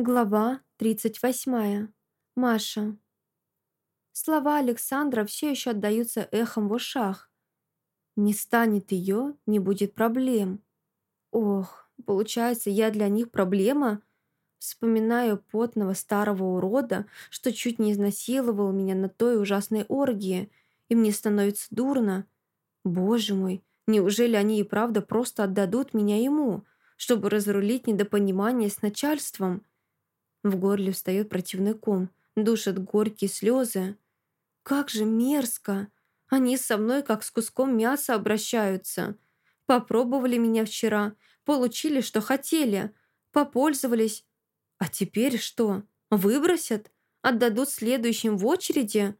Глава 38. Маша. Слова Александра все еще отдаются эхом в ушах. Не станет ее, не будет проблем. Ох, получается, я для них проблема? Вспоминаю потного старого урода, что чуть не изнасиловал меня на той ужасной оргии, и мне становится дурно. Боже мой, неужели они и правда просто отдадут меня ему, чтобы разрулить недопонимание с начальством? В горле встает противный ком, душат горькие слезы. Как же мерзко! Они со мной как с куском мяса обращаются. Попробовали меня вчера, получили, что хотели, попользовались. А теперь что? Выбросят? Отдадут следующим в очереди?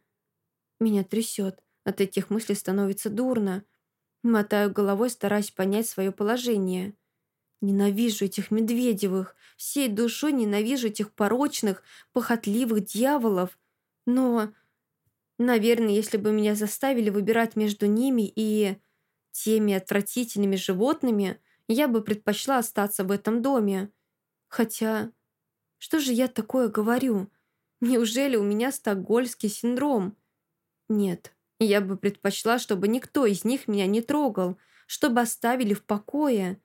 Меня трясет. От этих мыслей становится дурно. Мотаю головой, стараясь понять свое положение. Ненавижу этих Медведевых, всей душой ненавижу этих порочных, похотливых дьяволов. Но, наверное, если бы меня заставили выбирать между ними и теми отвратительными животными, я бы предпочла остаться в этом доме. Хотя, что же я такое говорю? Неужели у меня стокгольский синдром? Нет, я бы предпочла, чтобы никто из них меня не трогал, чтобы оставили в покое.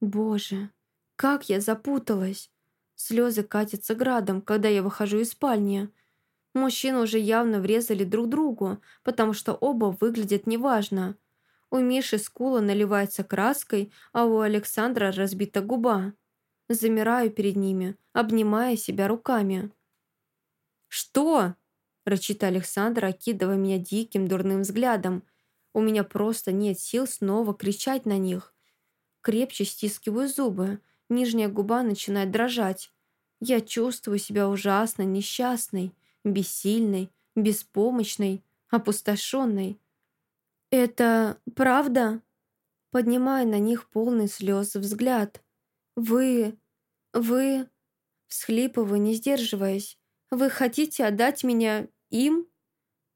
Боже, как я запуталась. Слезы катятся градом, когда я выхожу из спальни. Мужчины уже явно врезали друг другу, потому что оба выглядят неважно. У Миши скула наливается краской, а у Александра разбита губа. Замираю перед ними, обнимая себя руками. «Что?» – рычит Александр, окидывая меня диким дурным взглядом. У меня просто нет сил снова кричать на них. Крепче стискиваю зубы. Нижняя губа начинает дрожать. Я чувствую себя ужасно несчастной, бессильной, беспомощной, опустошенной. «Это правда?» Поднимая на них полный слез взгляд. «Вы... вы...» Всхлипываю, не сдерживаясь. «Вы хотите отдать меня им?»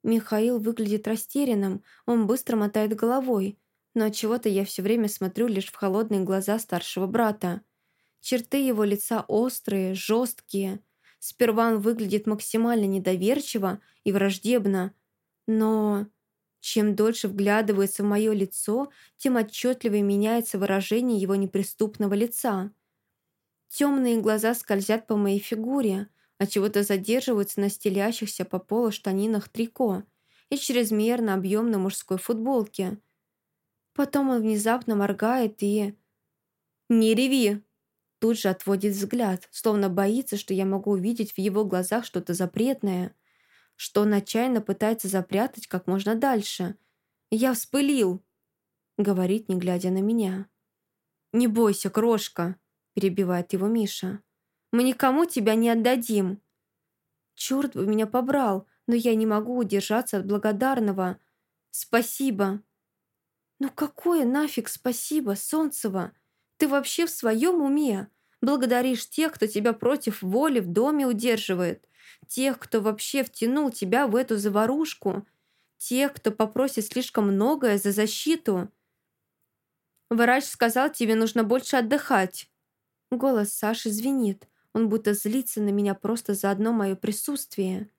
Михаил выглядит растерянным, он быстро мотает головой но от чего то я все время смотрю лишь в холодные глаза старшего брата. Черты его лица острые, жесткие. Сперва он выглядит максимально недоверчиво и враждебно, но... Чем дольше вглядывается в мое лицо, тем отчетливее меняется выражение его неприступного лица. Темные глаза скользят по моей фигуре, а чего-то задерживаются на стелящихся по полу штанинах трико и чрезмерно объемной мужской футболке – Потом он внезапно моргает и... «Не реви!» Тут же отводит взгляд, словно боится, что я могу увидеть в его глазах что-то запретное, что он отчаянно пытается запрятать как можно дальше. «Я вспылил!» Говорит, не глядя на меня. «Не бойся, крошка!» Перебивает его Миша. «Мы никому тебя не отдадим!» «Черт бы меня побрал, но я не могу удержаться от благодарного!» «Спасибо!» «Ну какое нафиг спасибо, Солнцева? Ты вообще в своем уме? Благодаришь тех, кто тебя против воли в доме удерживает, тех, кто вообще втянул тебя в эту заварушку, тех, кто попросит слишком многое за защиту». «Врач сказал, тебе нужно больше отдыхать». Голос Саши звенит. Он будто злится на меня просто за одно мое присутствие.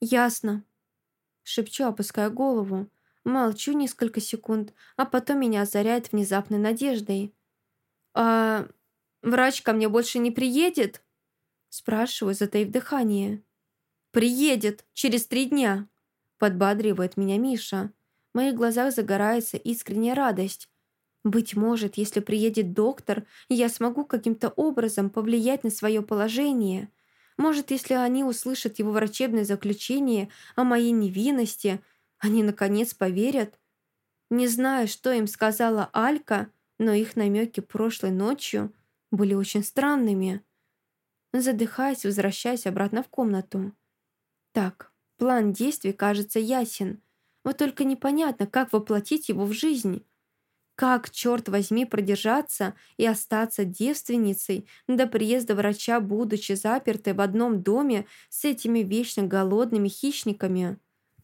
«Ясно», — шепчу, опуская голову. Молчу несколько секунд, а потом меня озаряет внезапной надеждой. «А врач ко мне больше не приедет?» Спрашиваю, затаив дыхание. «Приедет через три дня», — подбадривает меня Миша. В моих глазах загорается искренняя радость. Быть может, если приедет доктор, я смогу каким-то образом повлиять на свое положение. Может, если они услышат его врачебное заключение о моей невинности — они, наконец, поверят? Не знаю, что им сказала Алька, но их намеки прошлой ночью были очень странными. Задыхаясь, возвращаясь обратно в комнату. Так, план действий кажется ясен. Вот только непонятно, как воплотить его в жизнь. Как, черт возьми, продержаться и остаться девственницей до приезда врача, будучи запертой в одном доме с этими вечно голодными хищниками?